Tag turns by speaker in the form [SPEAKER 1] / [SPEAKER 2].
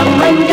[SPEAKER 1] அம்மன்